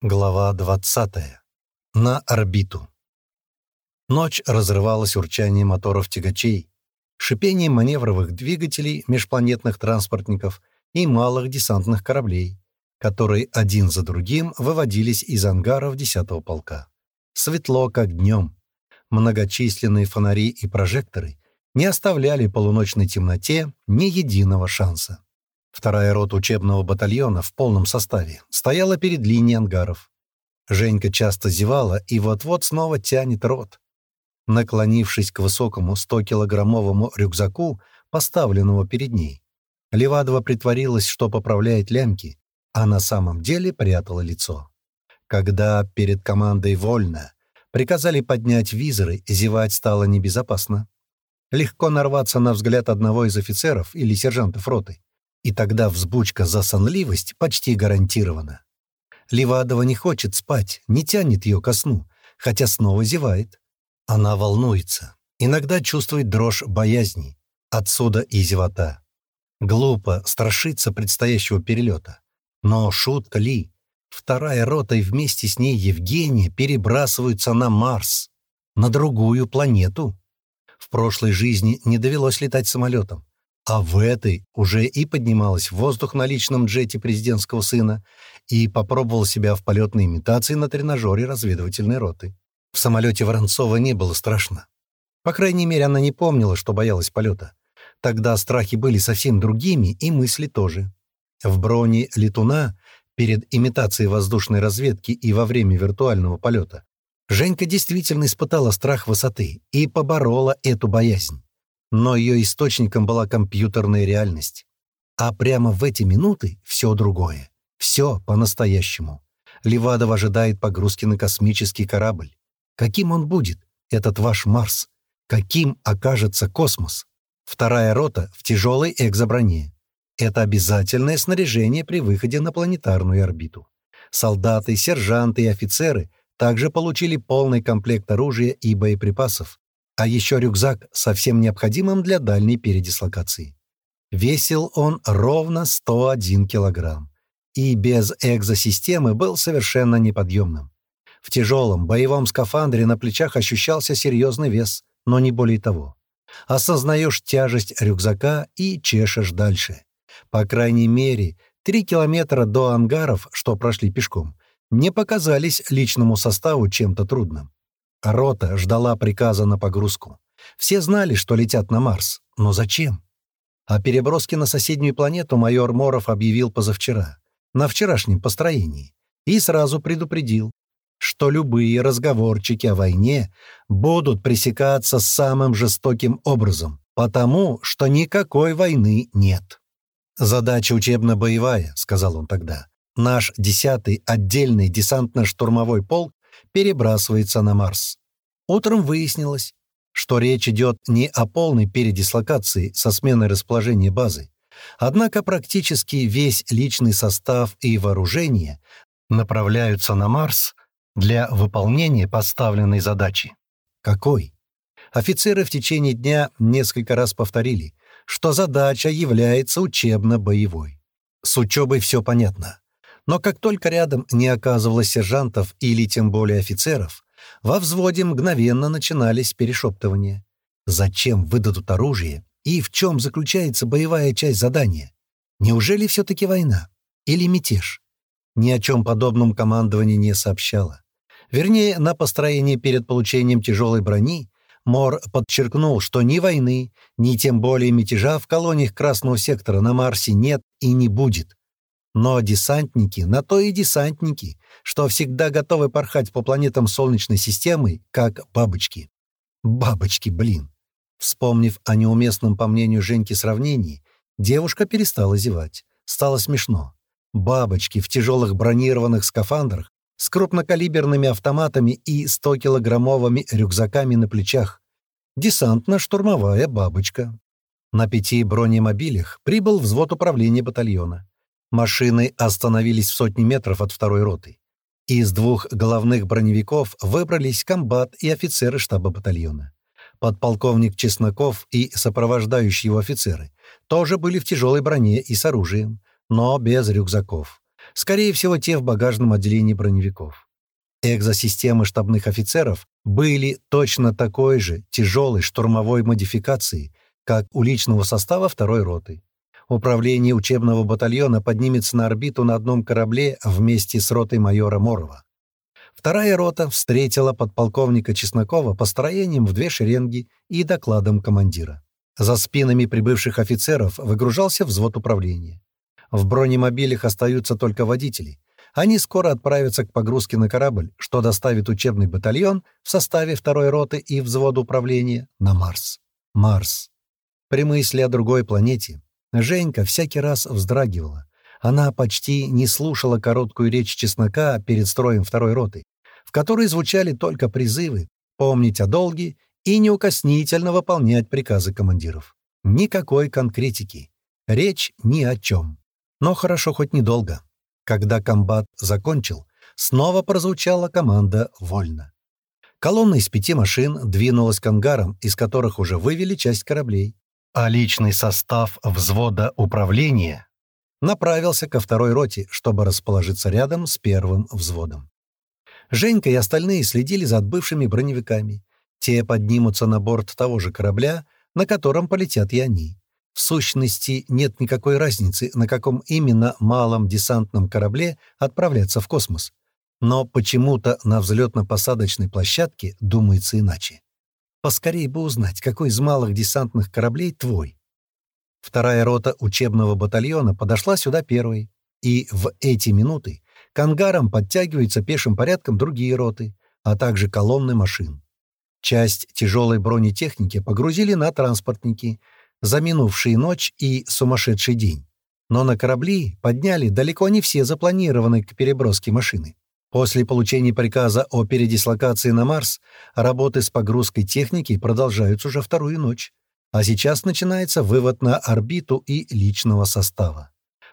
Глава 20. На орбиту. Ночь разрывалась урчанием моторов тягачей, шипением маневровых двигателей межпланетных транспортников и малых десантных кораблей, которые один за другим выводились из ангаров 10-го полка. Светло, как днем. Многочисленные фонари и прожекторы не оставляли полуночной темноте ни единого шанса. Вторая рота учебного батальона в полном составе стояла перед линией ангаров. Женька часто зевала и вот-вот снова тянет рот. Наклонившись к высокому 100-килограммовому рюкзаку, поставленному перед ней, Левадова притворилась, что поправляет лямки, а на самом деле прятала лицо. Когда перед командой «Вольно» приказали поднять визоры, зевать стало небезопасно. Легко нарваться на взгляд одного из офицеров или сержантов роты и тогда взбучка за сонливость почти гарантирована. Левадова не хочет спать, не тянет ее ко сну, хотя снова зевает. Она волнуется, иногда чувствует дрожь боязни, отсюда и зевота. Глупо страшиться предстоящего перелета. Но шутка ли? Вторая рота и вместе с ней Евгения перебрасываются на Марс, на другую планету. В прошлой жизни не довелось летать самолетом а в этой уже и поднималась в воздух на личном джете президентского сына и попробовал себя в полетной имитации на тренажере разведывательной роты. В самолете Воронцова не было страшно. По крайней мере, она не помнила, что боялась полета. Тогда страхи были совсем другими, и мысли тоже. В броне летуна перед имитацией воздушной разведки и во время виртуального полета Женька действительно испытала страх высоты и поборола эту боязнь но ее источником была компьютерная реальность. А прямо в эти минуты все другое. Все по-настоящему. Левадов ожидает погрузки на космический корабль. Каким он будет, этот ваш Марс? Каким окажется космос? Вторая рота в тяжелой экзоброне. Это обязательное снаряжение при выходе на планетарную орбиту. Солдаты, сержанты и офицеры также получили полный комплект оружия и боеприпасов, а еще рюкзак со всем необходимым для дальней передислокации. Весил он ровно 101 килограмм и без экзосистемы был совершенно неподъемным. В тяжелом боевом скафандре на плечах ощущался серьезный вес, но не более того. Осознаешь тяжесть рюкзака и чешешь дальше. По крайней мере, три километра до ангаров, что прошли пешком, не показались личному составу чем-то трудным. Рота ждала приказа на погрузку. Все знали, что летят на Марс. Но зачем? О переброске на соседнюю планету майор Моров объявил позавчера, на вчерашнем построении, и сразу предупредил, что любые разговорчики о войне будут пресекаться самым жестоким образом, потому что никакой войны нет. «Задача учебно-боевая», — сказал он тогда. «Наш 10-й отдельный десантно-штурмовой полк перебрасывается на Марс. Утром выяснилось, что речь идет не о полной передислокации со сменой расположения базы, однако практически весь личный состав и вооружение направляются на Марс для выполнения поставленной задачи. Какой? Офицеры в течение дня несколько раз повторили, что задача является учебно-боевой. С учебой все понятно. Но как только рядом не оказывалось сержантов или тем более офицеров, во взводе мгновенно начинались перешептывания. Зачем выдадут оружие и в чем заключается боевая часть задания? Неужели все-таки война? Или мятеж? Ни о чем подобном командование не сообщало. Вернее, на построении перед получением тяжелой брони Мор подчеркнул, что ни войны, ни тем более мятежа в колониях Красного сектора на Марсе нет и не будет. Но десантники на то и десантники, что всегда готовы порхать по планетам Солнечной системы, как бабочки. Бабочки, блин. Вспомнив о неуместном, по мнению Женьки, сравнении, девушка перестала зевать. Стало смешно. Бабочки в тяжелых бронированных скафандрах с крупнокалиберными автоматами и 100-килограммовыми рюкзаками на плечах. Десантно-штурмовая бабочка. На пяти бронемобилях прибыл взвод управления батальона. Машины остановились в сотни метров от второй роты. Из двух головных броневиков выбрались комбат и офицеры штаба батальона. Подполковник Чесноков и сопровождающие его офицеры тоже были в тяжелой броне и с оружием, но без рюкзаков. Скорее всего, те в багажном отделении броневиков. Экзосистемы штабных офицеров были точно такой же тяжелой штурмовой модификацией, как у личного состава второй роты. Управление учебного батальона поднимется на орбиту на одном корабле вместе с ротой майора Морова. Вторая рота встретила подполковника Чеснокова построением в две шеренги и докладом командира. За спинами прибывших офицеров выгружался взвод управления. В бронемобилях остаются только водители. Они скоро отправятся к погрузке на корабль, что доставит учебный батальон в составе второй роты и взвода управления на Марс. Марс. При мысли о другой планете Женька всякий раз вздрагивала. Она почти не слушала короткую речь Чеснока перед строем второй роты, в которой звучали только призывы помнить о долге и неукоснительно выполнять приказы командиров. Никакой конкретики. Речь ни о чем. Но хорошо хоть недолго. Когда комбат закончил, снова прозвучала команда «Вольно». Колонна из пяти машин двинулась к ангарам, из которых уже вывели часть кораблей, а личный состав взвода управления направился ко второй роте, чтобы расположиться рядом с первым взводом. Женька и остальные следили за отбывшими броневиками. Те поднимутся на борт того же корабля, на котором полетят и они. В сущности, нет никакой разницы, на каком именно малом десантном корабле отправляться в космос. Но почему-то на взлетно-посадочной площадке думается иначе. Поскорее бы узнать, какой из малых десантных кораблей твой. Вторая рота учебного батальона подошла сюда первой. И в эти минуты к ангарам подтягиваются пешим порядком другие роты, а также колонны машин. Часть тяжелой бронетехники погрузили на транспортники — за минувшие ночь и сумасшедший день. Но на корабли подняли далеко не все запланированные к переброске машины. После получения приказа о передислокации на Марс работы с погрузкой техники продолжаются уже вторую ночь. А сейчас начинается вывод на орбиту и личного состава.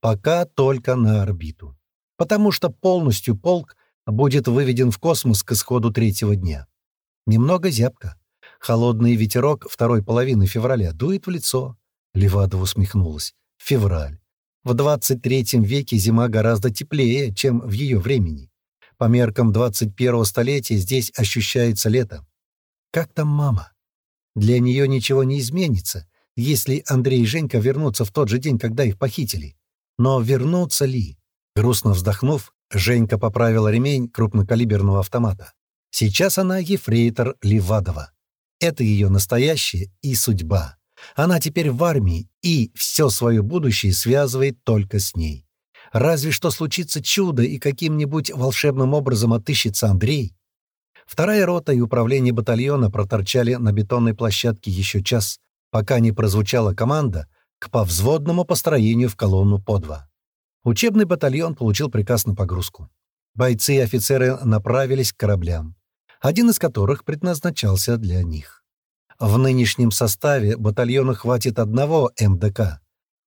Пока только на орбиту. Потому что полностью полк будет выведен в космос к исходу третьего дня. Немного зябко. Холодный ветерок второй половины февраля дует в лицо. Левадова усмехнулась. Февраль. В 23 веке зима гораздо теплее, чем в ее времени. По меркам 21-го столетия здесь ощущается лето. Как там мама? Для нее ничего не изменится, если Андрей и Женька вернутся в тот же день, когда их похитили. Но вернутся ли? Грустно вздохнув, Женька поправила ремень крупнокалиберного автомата. Сейчас она ефрейтор Левадова. Это ее настоящее и судьба. Она теперь в армии, и все свое будущее связывает только с ней. Разве что случится чудо, и каким-нибудь волшебным образом отыщется Андрей. Вторая рота и управление батальона проторчали на бетонной площадке еще час, пока не прозвучала команда к повзводному построению в колонну по два. Учебный батальон получил приказ на погрузку. Бойцы и офицеры направились к кораблям один из которых предназначался для них. В нынешнем составе батальона хватит одного МДК.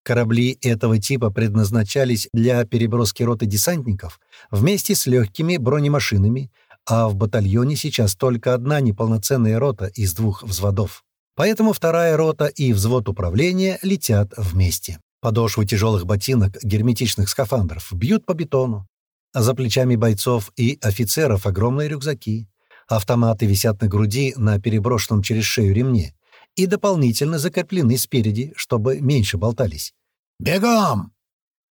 Корабли этого типа предназначались для переброски роты десантников вместе с легкими бронемашинами, а в батальоне сейчас только одна неполноценная рота из двух взводов. Поэтому вторая рота и взвод управления летят вместе. Подошвы тяжелых ботинок герметичных скафандров бьют по бетону. А за плечами бойцов и офицеров огромные рюкзаки. Автоматы висят на груди на переброшенном через шею ремне и дополнительно закреплены спереди, чтобы меньше болтались. «Бегом!»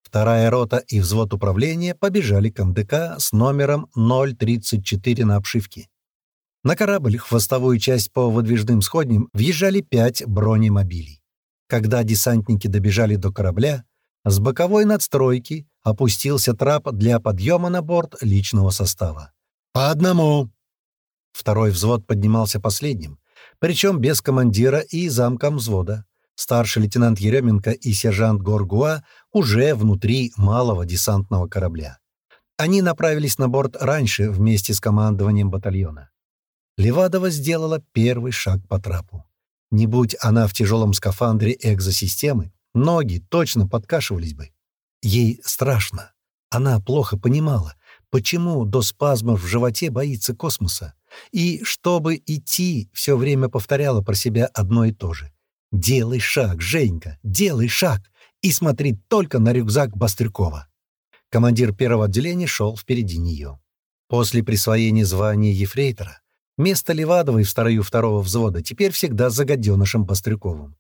Вторая рота и взвод управления побежали к МДК с номером 034 на обшивке. На корабль, хвостовую часть по выдвижным сходням, въезжали пять бронемобилей. Когда десантники добежали до корабля, с боковой надстройки опустился трап для подъема на борт личного состава. «По одному!» Второй взвод поднимался последним, причем без командира и замком взвода. Старший лейтенант Еременко и сержант Горгуа уже внутри малого десантного корабля. Они направились на борт раньше вместе с командованием батальона. Левадова сделала первый шаг по трапу. Не будь она в тяжелом скафандре экзосистемы, ноги точно подкашивались бы. Ей страшно. Она плохо понимала, почему до спазмов в животе боится космоса. И, чтобы идти, все время повторяла про себя одно и то же. «Делай шаг, Женька, делай шаг!» и смотри только на рюкзак Бастрюкова. Командир первого отделения шел впереди нее. После присвоения звания ефрейтора место Левадовой в строю второго взвода теперь всегда за гаденышем Бастрюковым.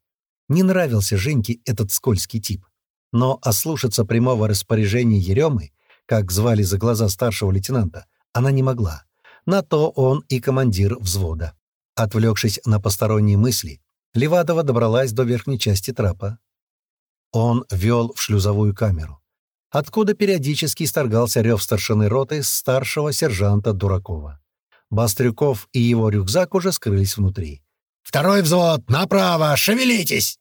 Не нравился Женьке этот скользкий тип. Но ослушаться прямого распоряжения Еремы, как звали за глаза старшего лейтенанта, она не могла. На то он и командир взвода. Отвлекшись на посторонние мысли, Левадова добралась до верхней части трапа. Он вел в шлюзовую камеру, откуда периодически исторгался рев старшины роты старшего сержанта Дуракова. Бастрюков и его рюкзак уже скрылись внутри. «Второй взвод! Направо! Шевелитесь!»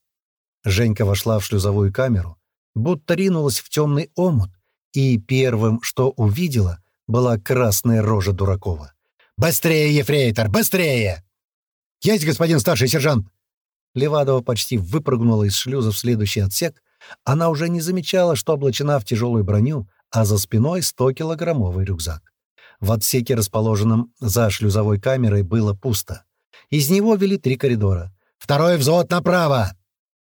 Женька вошла в шлюзовую камеру, будто ринулась в темный омут, и первым, что увидела, была красная рожа Дуракова. «Быстрее, ефрейтор, быстрее!» «Есть, господин старший сержант!» Левадова почти выпрыгнула из шлюза в следующий отсек. Она уже не замечала, что облачена в тяжелую броню, а за спиной 100-килограммовый рюкзак. В отсеке, расположенном за шлюзовой камерой, было пусто. Из него вели три коридора. «Второй взвод направо!»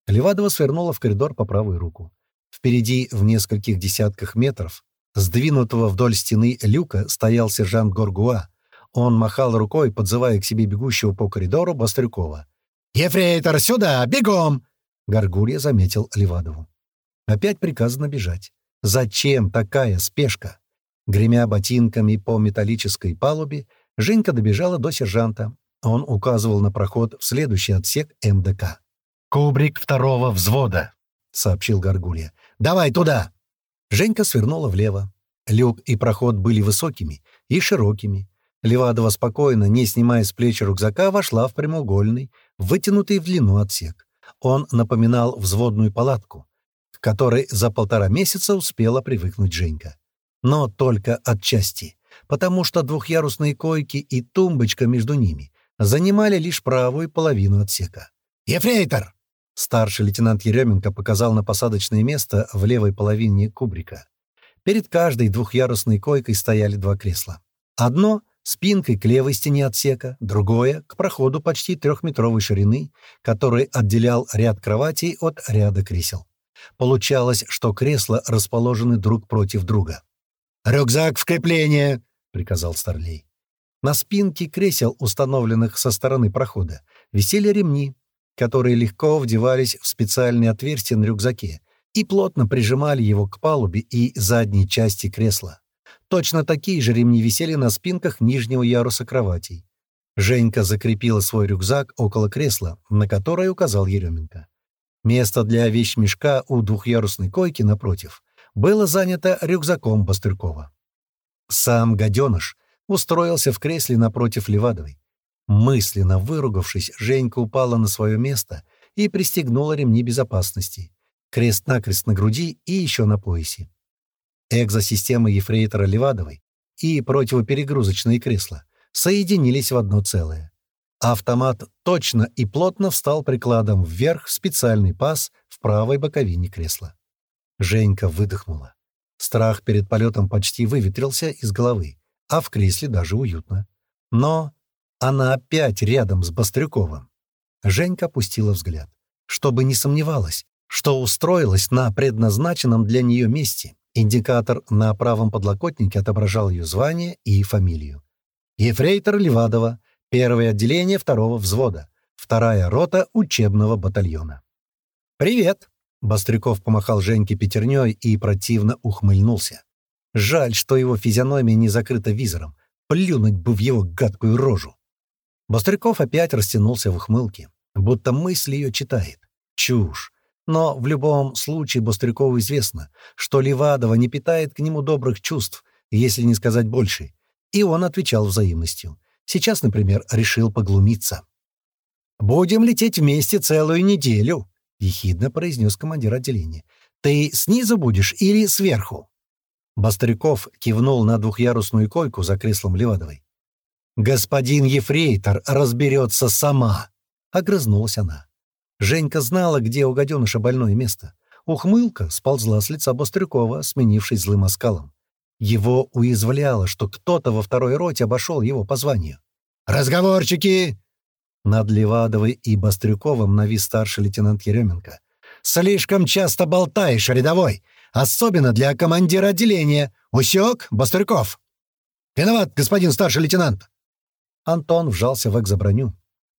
Левадова свернула в коридор по правую руку. Впереди, в нескольких десятках метров, сдвинутого вдоль стены люка, стоял сержант Горгуа. Он махал рукой, подзывая к себе бегущего по коридору Бастрюкова. «Ефрейтор, сюда! Бегом!» Горгулья заметил Левадову. Опять приказано бежать. Зачем такая спешка? Гремя ботинками по металлической палубе, Женька добежала до сержанта. Он указывал на проход в следующий отсек МДК. «Кубрик второго взвода», — сообщил Горгулья. «Давай туда!» Женька свернула влево. Люк и проход были высокими и широкими. Левадова спокойно, не снимая с плеч рюкзака, вошла в прямоугольный, вытянутый в длину отсек. Он напоминал взводную палатку, к которой за полтора месяца успела привыкнуть Женька. Но только отчасти, потому что двухъярусные койки и тумбочка между ними занимали лишь правую половину отсека. «Ефрейтор!» Старший лейтенант Еременко показал на посадочное место в левой половине кубрика. Перед каждой двухъярусной койкой стояли два кресла. Одно — спинкой к левой стене отсека, другое — к проходу почти трехметровой ширины, который отделял ряд кроватей от ряда кресел. Получалось, что кресла расположены друг против друга. «Рюкзак в крепление!» — приказал Старлей. На спинке кресел, установленных со стороны прохода, висели ремни, которые легко вдевались в специальные отверстия на рюкзаке и плотно прижимали его к палубе и задней части кресла. Точно такие же ремни висели на спинках нижнего яруса кроватей. Женька закрепила свой рюкзак около кресла, на которое указал Еременко. Место для вещмешка у двухъярусной койки, напротив, было занято рюкзаком Бастыркова. Сам гаденыш устроился в кресле напротив Левадовой. Мысленно выругавшись, Женька упала на свое место и пристегнула ремни безопасности. Крест-накрест на груди и еще на поясе экзосистемы ефрейтора Левадовой и противоперегрузочные кресла соединились в одно целое. Автомат точно и плотно встал прикладом вверх в специальный паз в правой боковине кресла. Женька выдохнула. Страх перед полетом почти выветрился из головы, а в кресле даже уютно. Но она опять рядом с Бастрюковым. Женька опустила взгляд, чтобы не сомневалась, что устроилась на предназначенном для нее месте Индикатор на правом подлокотнике отображал ее звание и фамилию. Ефрейтор Левадова, первое отделение второго взвода, вторая рота учебного батальона. «Привет!» — Бастрюков помахал Женьке пятерней и противно ухмыльнулся. Жаль, что его физиономия не закрыта визором. Плюнуть бы в его гадкую рожу. Бастрюков опять растянулся в ухмылке, будто мысль ее читает. Чушь. Но в любом случае Бострякову известно, что Левадова не питает к нему добрых чувств, если не сказать больше. И он отвечал взаимностью. Сейчас, например, решил поглумиться. «Будем лететь вместе целую неделю», — ехидно произнес командир отделения. «Ты снизу будешь или сверху?» Бастряков кивнул на двухъярусную койку за креслом Левадовой. «Господин Ефрейтор разберется сама», — огрызнулась она. Женька знала, где у гаденыша больное место. Ухмылка сползла с лица Бострюкова, сменившись злым оскалом. Его уязвляло, что кто-то во второй роте обошел его по званию. «Разговорчики!» Над Левадовой и Бастрюковым навис старший лейтенант Еременко. «Слишком часто болтаешь, рядовой! Особенно для командира отделения. Усек, Бастрюков?» «Виноват, господин старший лейтенант!» Антон вжался в экзоброню.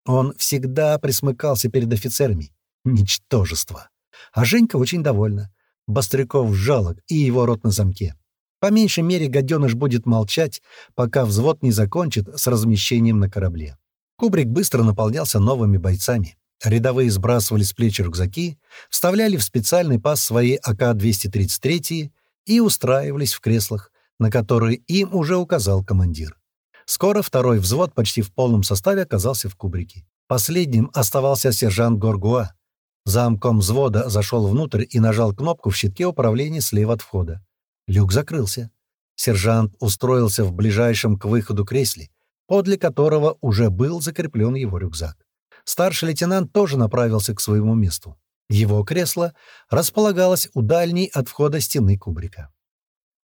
Он всегда присмыкался перед офицерами. Ничтожество. А Женька очень довольна. Бастряков жалок, и его рот на замке. По меньшей мере, гаденыш будет молчать, пока взвод не закончит с размещением на корабле. Кубрик быстро наполнялся новыми бойцами. Рядовые сбрасывали с плеч рюкзаки, вставляли в специальный паз свои АК-233 и устраивались в креслах, на которые им уже указал командир. Скоро второй взвод почти в полном составе оказался в кубрике. Последним оставался сержант Горгуа. Замком взвода зашел внутрь и нажал кнопку в щитке управления слева от входа. Люк закрылся. Сержант устроился в ближайшем к выходу кресле, подле которого уже был закреплен его рюкзак. Старший лейтенант тоже направился к своему месту. Его кресло располагалось у дальней от входа стены кубрика.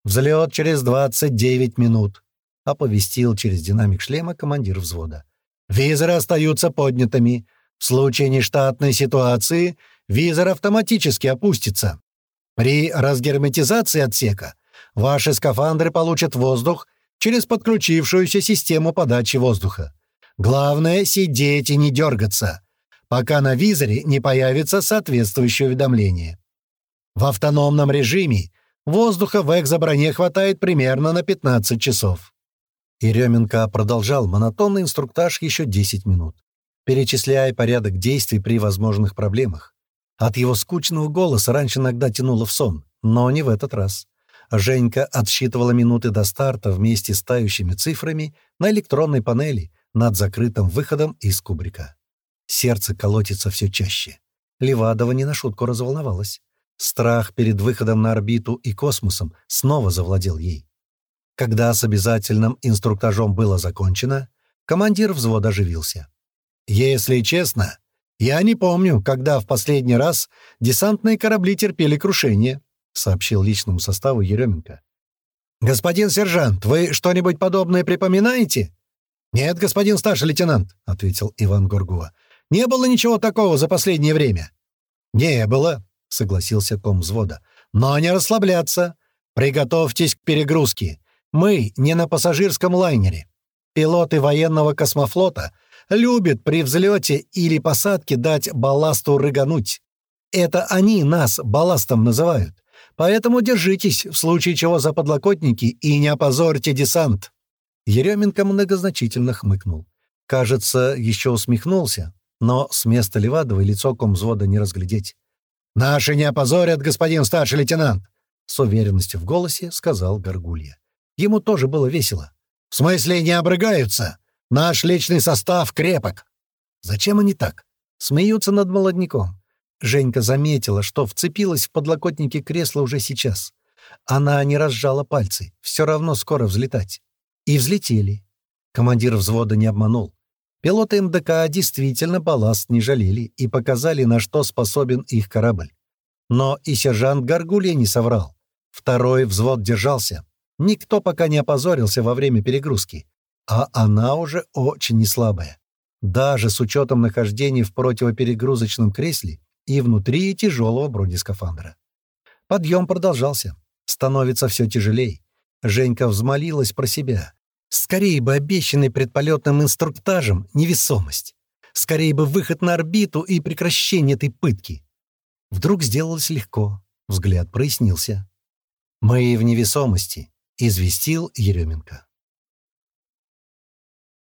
«Взлет через 29 минут», — оповестил через динамик шлема командир взвода. «Визоры остаются поднятыми. В случае нештатной ситуации визор автоматически опустится. При разгерметизации отсека ваши скафандры получат воздух через подключившуюся систему подачи воздуха. Главное — сидеть и не дергаться, пока на визоре не появится соответствующее уведомление. В автономном режиме воздуха в экзоброне хватает примерно на 15 часов. Еременко продолжал монотонный инструктаж еще 10 минут, перечисляя порядок действий при возможных проблемах. От его скучного голоса раньше иногда тянуло в сон, но не в этот раз. Женька отсчитывала минуты до старта вместе с тающими цифрами на электронной панели, над закрытым выходом из кубрика. Сердце колотится все чаще. Левадова не на шутку разволновалась. Страх перед выходом на орбиту и космосом снова завладел ей. Когда с обязательным инструктажом было закончено, командир взвода оживился. «Если честно, я не помню, когда в последний раз десантные корабли терпели крушение», сообщил личному составу Еременко. «Господин сержант, вы что-нибудь подобное припоминаете?» «Нет, господин старший лейтенант», — ответил Иван Горгуа. «Не было ничего такого за последнее время». «Не было», — согласился ком взвода. «Но не расслабляться. Приготовьтесь к перегрузке. Мы не на пассажирском лайнере. Пилоты военного космофлота любят при взлете или посадке дать балласту рыгануть. Это они нас балластом называют. Поэтому держитесь, в случае чего за подлокотники, и не опозорьте десант». Еременко многозначительно хмыкнул. Кажется, еще усмехнулся, но с места Левадова лицо комвзвода не разглядеть. «Наши не опозорят, господин старший лейтенант!» С уверенностью в голосе сказал Горгулья. Ему тоже было весело. «В смысле не обрыгаются? Наш личный состав крепок!» «Зачем они так?» Смеются над молодняком. Женька заметила, что вцепилась в подлокотники кресла уже сейчас. Она не разжала пальцы. Все равно скоро взлетать. И взлетели. Командир взвода не обманул. Пилоты МДК действительно балласт не жалели и показали, на что способен их корабль. Но и сержант Гаргулья не соврал. Второй взвод держался. Никто пока не опозорился во время перегрузки. А она уже очень неслабая. Даже с учетом нахождения в противоперегрузочном кресле и внутри тяжелого бронескафандра. Подъем продолжался. Становится все тяжелее. Женька взмолилась про себя. Скорее бы обещанный предполетным инструктажем невесомость. Скорее бы выход на орбиту и прекращение этой пытки. Вдруг сделалось легко. Взгляд прояснился. «Мы в невесомости», — известил Еременко.